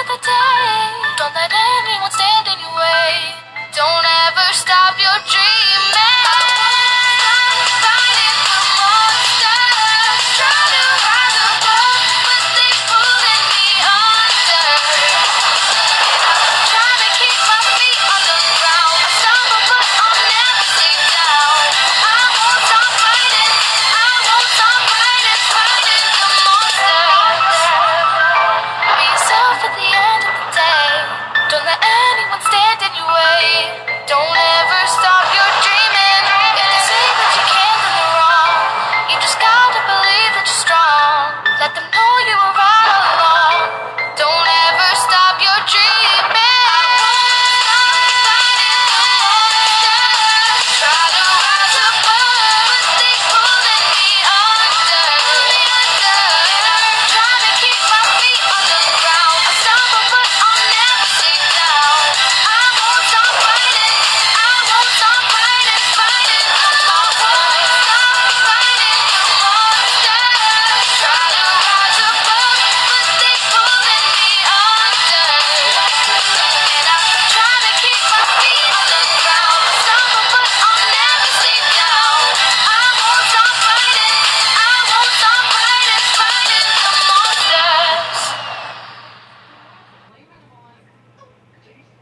of the day. Don't let anyone stand in your way. Don't ever stop your dream.